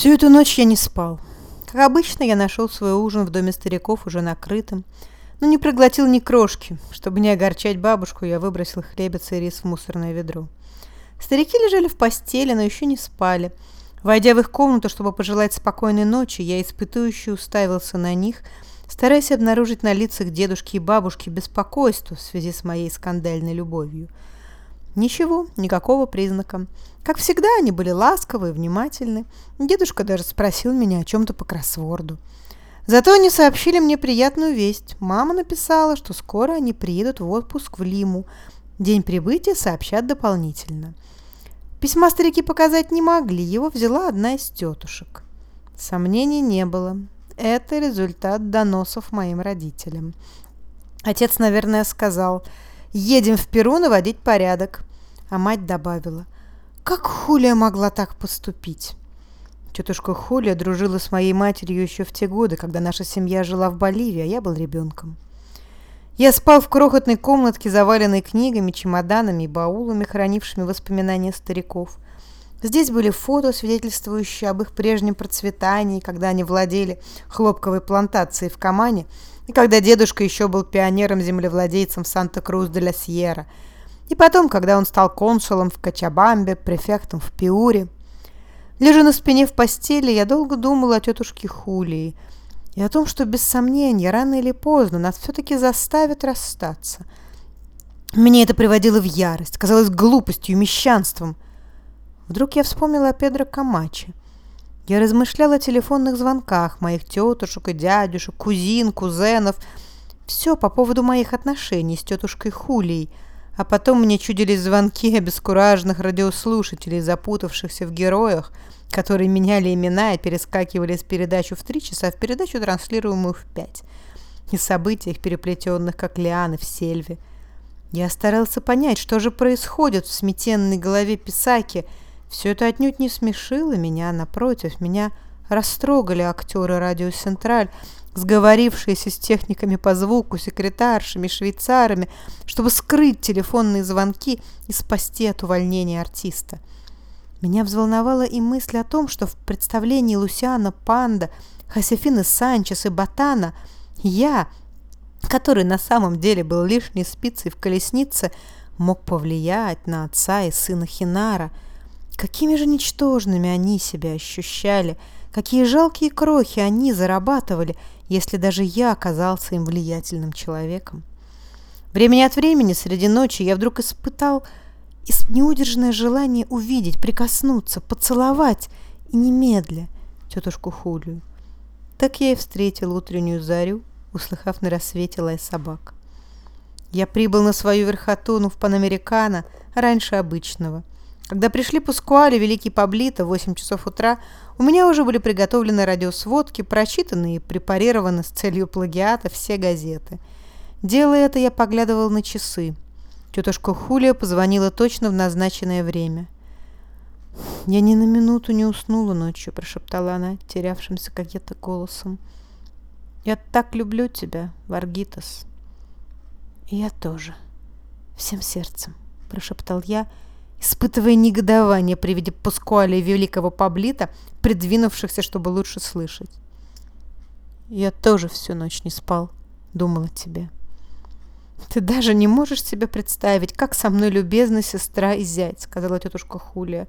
Всю эту ночь я не спал. Как обычно, я нашел свой ужин в доме стариков уже накрытым, но не проглотил ни крошки. Чтобы не огорчать бабушку, я выбросил хлебец и рис в мусорное ведро. Старики лежали в постели, но еще не спали. Войдя в их комнату, чтобы пожелать спокойной ночи, я испытующе уставился на них, стараясь обнаружить на лицах дедушки и бабушки беспокойство в связи с моей скандальной любовью. Ничего, никакого признака. Как всегда, они были ласковы и внимательны. Дедушка даже спросил меня о чем-то по кроссворду. Зато они сообщили мне приятную весть. Мама написала, что скоро они приедут в отпуск в Лиму. День прибытия сообщат дополнительно. Письма старики показать не могли, его взяла одна из тетушек. Сомнений не было. Это результат доносов моим родителям. Отец, наверное, сказал, едем в Перу наводить порядок. А мать добавила, как Хулия могла так поступить? Тетушка Хулия дружила с моей матерью еще в те годы, когда наша семья жила в Боливии, а я был ребенком. Я спал в крохотной комнатке, заваленной книгами, чемоданами и баулами, хранившими воспоминания стариков. Здесь были фото, свидетельствующие об их прежнем процветании, когда они владели хлопковой плантацией в Камане, и когда дедушка еще был пионером-землевладельцем в Санта-Крус-де-ла-Сьерра, и потом, когда он стал консулом в Качабамбе, префектом в Пиуре. Лежа на спине в постели, я долго думала о тетушке Хулии – и о том, что без сомнения рано или поздно нас все-таки заставят расстаться. Меня это приводило в ярость, казалось глупостью мещанством. Вдруг я вспомнила о Педро Камаче. Я размышляла о телефонных звонках моих тетушек и дядюшек, кузин, кузенов. Все по поводу моих отношений с тетушкой Хулией. А потом мне чудились звонки обескураженных радиослушателей, запутавшихся в героях – которые меняли имена и перескакивали с передачу в три часа в передачу, транслируемую в пять, и событиях, переплетенных как лианы в сельве. Я старался понять, что же происходит в сметенной голове Писаки. Все это отнюдь не смешило меня, напротив, меня растрогали актеры «Радио Централь», сговорившиеся с техниками по звуку, секретаршами, швейцарами, чтобы скрыть телефонные звонки и спасти от увольнения артиста. Меня взволновала и мысль о том, что в представлении Лусиана Панда, Хосефины Санчес и Ботана я, который на самом деле был лишней спицей в колеснице, мог повлиять на отца и сына Хинара. Какими же ничтожными они себя ощущали, какие жалкие крохи они зарабатывали, если даже я оказался им влиятельным человеком. Времени от времени среди ночи я вдруг испытал и неудержное желание увидеть, прикоснуться, поцеловать и немедля тетушку Хулию. Так я и встретил утреннюю зарю, услыхав на рассвете лай собак. Я прибыл на свою верхотуну в Панамерикано раньше обычного. Когда пришли Пускуали, Великий Паблито в 8 часов утра, у меня уже были приготовлены радиосводки, прочитаны и препарированы с целью плагиата все газеты. Делая это, я поглядывал на часы – Тетушка Хулия позвонила точно в назначенное время. «Я ни на минуту не уснула ночью», – прошептала она, терявшимся каким-то голосом. «Я так люблю тебя, Варгитас». «И я тоже. Всем сердцем», – прошептал я, испытывая негодование при виде Пускуаля и великого Паблита, придвинувшихся, чтобы лучше слышать. «Я тоже всю ночь не спал, думала тебе». «Ты даже не можешь себе представить, как со мной любезна сестра и зять», — сказала тетушка Хулия.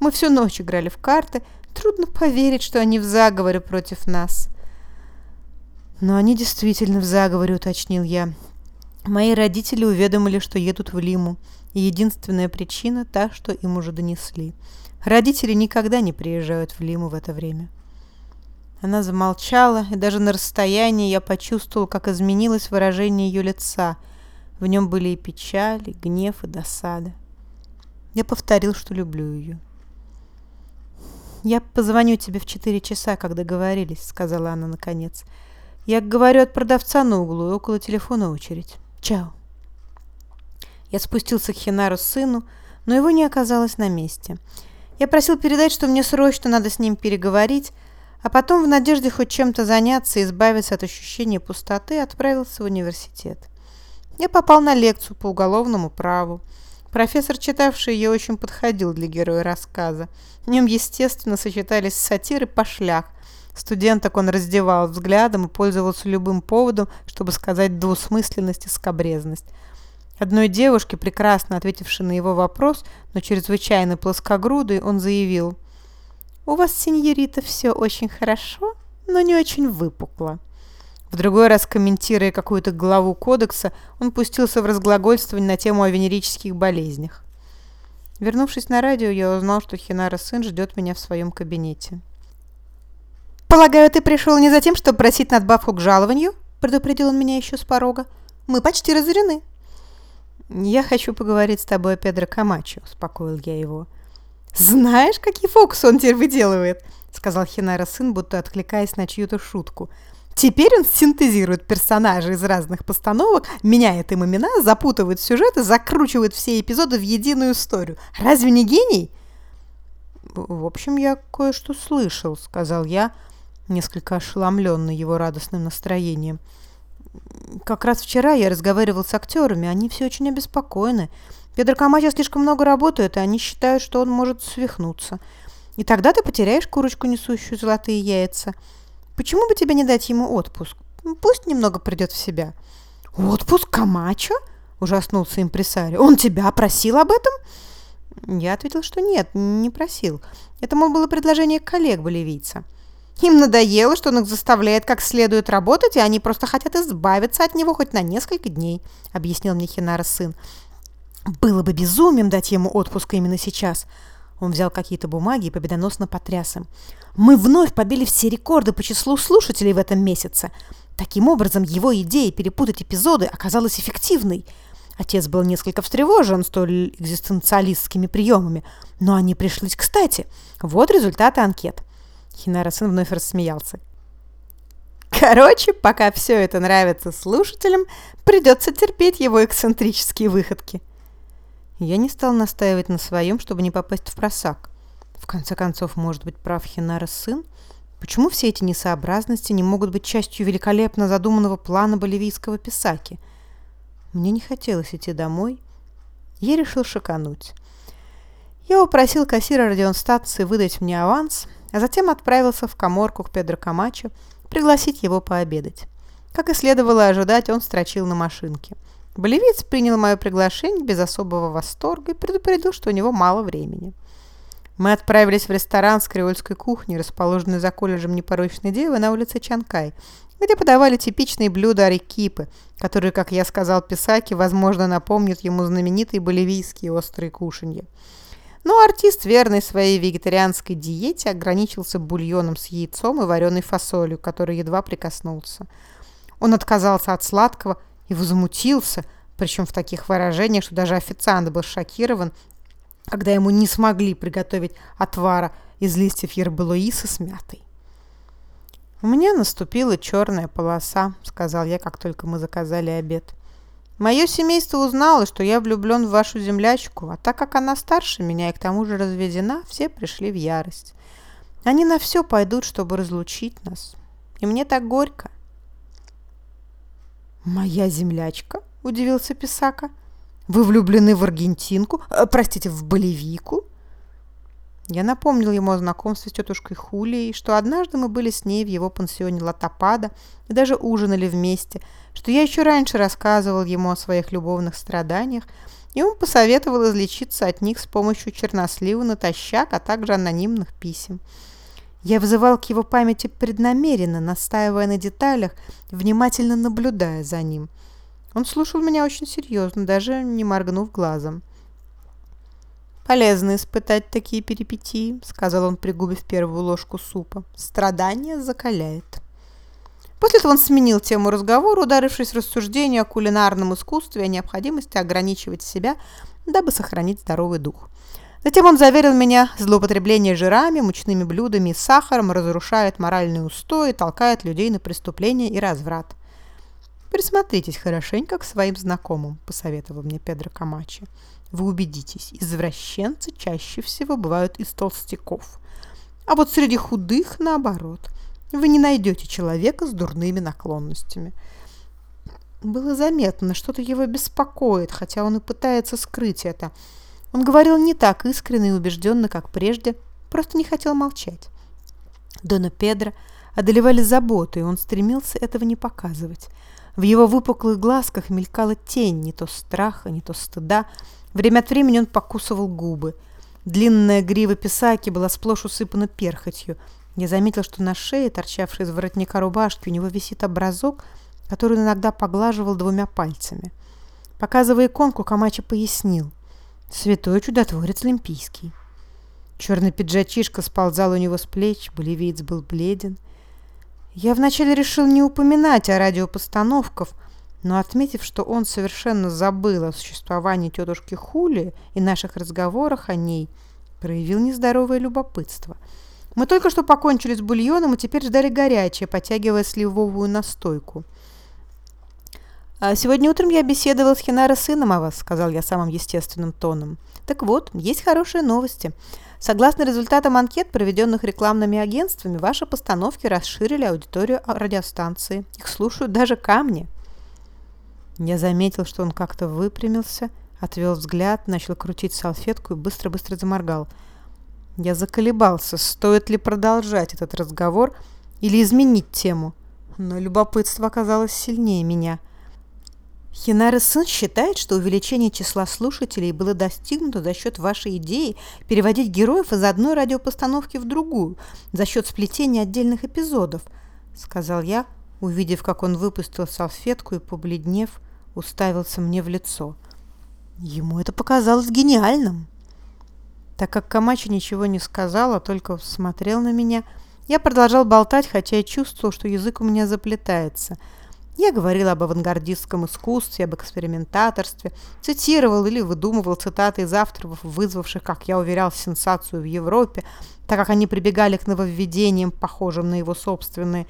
«Мы всю ночь играли в карты. Трудно поверить, что они в заговоре против нас». «Но они действительно в заговоре», — уточнил я. «Мои родители уведомили, что едут в Лиму, и единственная причина — та, что им уже донесли. Родители никогда не приезжают в Лиму в это время». Она замолчала, и даже на расстоянии я почувствовал, как изменилось выражение ее лица. В нем были и печаль, и гнев, и досада. Я повторил, что люблю ее. «Я позвоню тебе в четыре часа, как договорились», — сказала она наконец. «Я говорю от продавца на углу, и около телефона очередь. Чао». Я спустился к Хинару сыну, но его не оказалось на месте. Я просил передать, что мне срочно надо с ним переговорить, а потом, в надежде хоть чем-то заняться и избавиться от ощущения пустоты, отправился в университет. Я попал на лекцию по уголовному праву. Профессор, читавший ее, очень подходил для героя рассказа. В нем, естественно, сочетались сатиры пошлях. Студенток он раздевал взглядом и пользовался любым поводом, чтобы сказать двусмысленность и скобрезность. Одной девушке, прекрасно ответившей на его вопрос, но чрезвычайно плоскогрудой, он заявил, «У вас, сеньорита, все очень хорошо, но не очень выпукло». В другой раз, комментируя какую-то главу кодекса, он пустился в разглагольствование на тему о венерических болезнях. Вернувшись на радио, я узнал, что Хинара сын ждет меня в своем кабинете. «Полагаю, ты пришел не за тем, чтобы просить надбавку к жалованию?» – предупредил он меня еще с порога. «Мы почти разорены». «Я хочу поговорить с тобой о Педро Камачо», – успокоил я его. «Знаешь, какие фокусы он теперь выделывает?» – сказал Хинара сын, будто откликаясь на чью-то шутку – Теперь он синтезирует персонажей из разных постановок, меняет им имена, запутывает сюжеты, закручивает все эпизоды в единую историю. Разве не гений? В общем, я кое-что слышал, сказал я, несколько ошеломленный его радостным настроением. Как раз вчера я разговаривал с актерами, они все очень обеспокоены. Педро Камачо слишком много работает, и они считают, что он может свихнуться. И тогда ты потеряешь курочку, несущую золотые яйца. Почему бы тебе не дать ему отпуск? Пусть немного придет в себя». «Отпуск Камачо?» – ужаснулся импресарио. «Он тебя просил об этом?» Я ответил, что нет, не просил. Это, мол, было предложение коллег-боливийца. Им надоело, что он их заставляет как следует работать, и они просто хотят избавиться от него хоть на несколько дней, объяснил мне Хинара сын. Было бы безумием дать ему отпуск именно сейчас. Он взял какие-то бумаги и победоносно потряс им. «Мы вновь побили все рекорды по числу слушателей в этом месяце. Таким образом, его идея перепутать эпизоды оказалась эффективной. Отец был несколько встревожен столь экзистенциалистскими приемами, но они пришлись кстати. Вот результаты анкет». Хинара-сын вновь рассмеялся. Короче, пока все это нравится слушателям, придется терпеть его эксцентрические выходки. Я не стал настаивать на своем, чтобы не попасть в просак. В конце концов, может быть, прав Хинара сын? Почему все эти несообразности не могут быть частью великолепно задуманного плана боливийского писаки? Мне не хотелось идти домой. Я решил шикануть. Я упросил кассира радионстанции выдать мне аванс, а затем отправился в коморку к Педро Камачо пригласить его пообедать. Как и следовало ожидать, он строчил на машинке – Болевец принял мое приглашение без особого восторга и предупредил, что у него мало времени. Мы отправились в ресторан с креольской кухней, расположенный за колледжем непорочной девы на улице Чанкай, где подавали типичные блюда арекипы, которые, как я сказал Писаки, возможно, напомнят ему знаменитые боливийские острые кушанья. Но артист, верный своей вегетарианской диете, ограничился бульоном с яйцом и вареной фасолью, который едва прикоснулся. Он отказался от сладкого и возмутился, причем в таких выражениях, что даже официант был шокирован, когда ему не смогли приготовить отвара из листьев ербалуиса с мятой. «У меня наступила черная полоса», — сказал я, как только мы заказали обед. «Мое семейство узнало, что я влюблен в вашу землячку, а так как она старше меня и к тому же разведена, все пришли в ярость. Они на все пойдут, чтобы разлучить нас. И мне так горько. «Моя землячка?» – удивился Писака. «Вы влюблены в аргентинку? Э, простите, в боливийку?» Я напомнил ему о знакомстве с тетушкой Хулией, что однажды мы были с ней в его пансионе Латопада и даже ужинали вместе, что я еще раньше рассказывал ему о своих любовных страданиях, и он посоветовал излечиться от них с помощью чернослива натощак, а также анонимных писем. Я вызывал к его памяти преднамеренно, настаивая на деталях, внимательно наблюдая за ним. Он слушал меня очень серьезно, даже не моргнув глазом. «Полезно испытать такие перипетии», — сказал он, пригубив первую ложку супа. «Страдание закаляет». После этого он сменил тему разговора, ударившись в рассуждение о кулинарном искусстве и о необходимости ограничивать себя, дабы сохранить здоровый дух. Затем он заверил меня, злоупотребление жирами, мучными блюдами и сахаром разрушает моральные устои, толкает людей на преступления и разврат. «Присмотритесь хорошенько к своим знакомым», – посоветовал мне Педро Камачи. «Вы убедитесь, извращенцы чаще всего бывают из толстяков. А вот среди худых, наоборот, вы не найдете человека с дурными наклонностями». Было заметно, что-то его беспокоит, хотя он и пытается скрыть это. Он говорил не так искренне и убежденно, как прежде, просто не хотел молчать. Дона Педро одолевали заботы, и он стремился этого не показывать. В его выпуклых глазках мелькала тень, не то страха, не то стыда. Время от времени он покусывал губы. Длинная грива писаки была сплошь усыпана перхотью. Я заметил, что на шее, торчавшей из воротника рубашки, у него висит образок, который он иногда поглаживал двумя пальцами. Показывая иконку, Камачи пояснил. Святой чудотворец Олимпийский. Черный пиджачишка сползал у него с плеч, боливиец был бледен. Я вначале решил не упоминать о радиопостановках, но отметив, что он совершенно забыл о существовании тетушки Хули и наших разговорах о ней, проявил нездоровое любопытство. Мы только что покончили с бульоном и теперь ждали горячее, потягивая сливовую настойку. «А «Сегодня утром я беседовал с Хинаро сыном о вас», — сказал я самым естественным тоном. «Так вот, есть хорошие новости. Согласно результатам анкет, проведенных рекламными агентствами, ваши постановки расширили аудиторию радиостанции. Их слушают даже камни». Я заметил, что он как-то выпрямился, отвел взгляд, начал крутить салфетку и быстро-быстро заморгал. Я заколебался, стоит ли продолжать этот разговор или изменить тему, но любопытство оказалось сильнее меня — Хинара Сын считает, что увеличение числа слушателей было достигнуто за счет вашей идеи переводить героев из одной радиопостановки в другую, за счет сплетения отдельных эпизодов, сказал я, увидев, как он выпустил салфетку и, побледнев, уставился мне в лицо. Ему это показалось гениальным. Так как Камачи ничего не сказал, а только смотрел на меня, я продолжал болтать, хотя и чувствовал, что язык у меня заплетается – я говорил об авангардистском искусстве, об экспериментаторстве, цитировал или выдумывал цитаты из авторов, вызвавших, как я уверял, сенсацию в Европе, так как они прибегали к нововведениям, похожим на его собственные.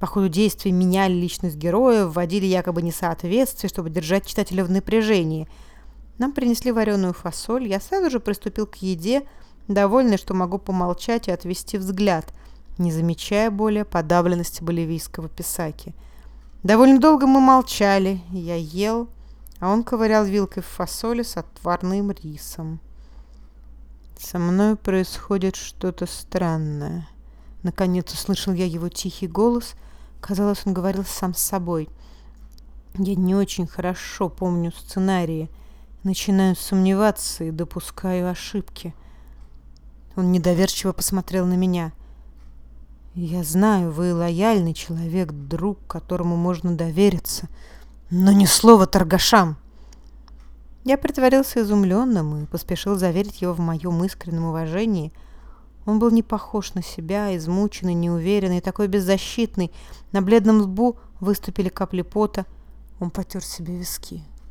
По ходу действий меняли личность героя, вводили якобы несоответствие, чтобы держать читателя в напряжении. Нам принесли вареную фасоль, я сразу же приступил к еде, довольный, что могу помолчать и отвести взгляд, не замечая более подавленности боливийского писаки – Довольно долго мы молчали. Я ел, а он ковырял вилкой в фасоли с отварным рисом. Со мной происходит что-то странное. Наконец услышал я его тихий голос. Казалось, он говорил сам с собой. Я не очень хорошо помню сценарии. Начинаю сомневаться и допускаю ошибки. Он недоверчиво посмотрел на меня — я знаю, вы лояльный человек, друг, которому можно довериться, но ни слова торгашам. Я притворился изумленным и поспешил заверить его в моем искреннем уважении. Он был не похож на себя, измученный, неуверенный, такой беззащитный. На бледном лбу выступили капли пота. Он потер себе виски.